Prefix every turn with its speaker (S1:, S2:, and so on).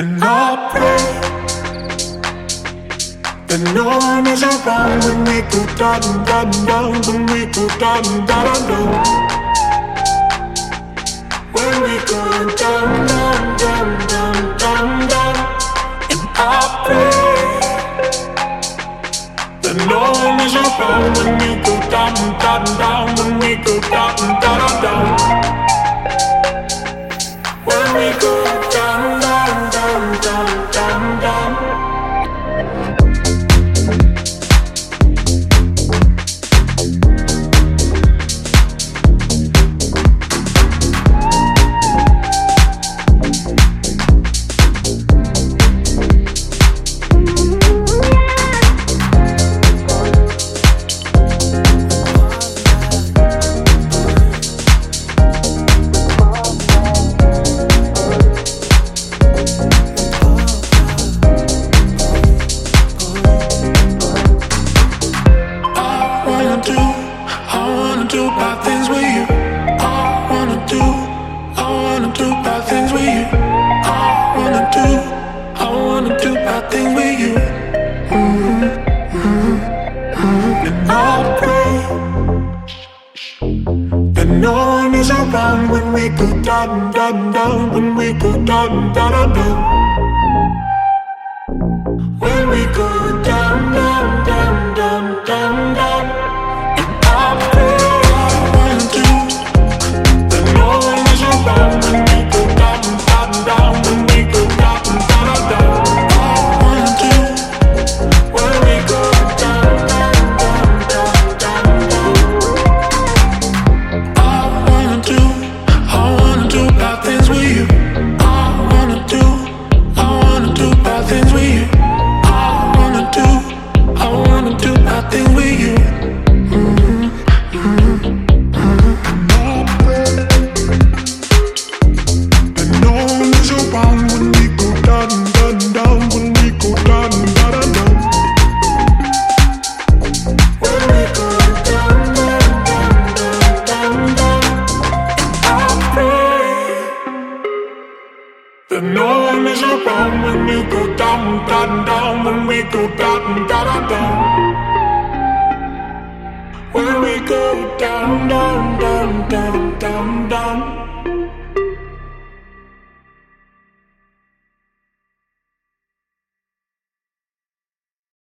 S1: And I pray that no one is around when we go down, down, down, when we go down, down, down. When we go down, down, down, down, down, down. And I pray that no one is around when we go down, down, down, when we go down, down, down. I wanna do, I wanna do bad things with you. I wanna do, I wanna do bad things with you. Mhm, mhm, mhm. And I pray that no one is around when we go down, down, down, when we go down, down, down. When we go down, down, no one is around when you go down, down, down, when we go down, down, down.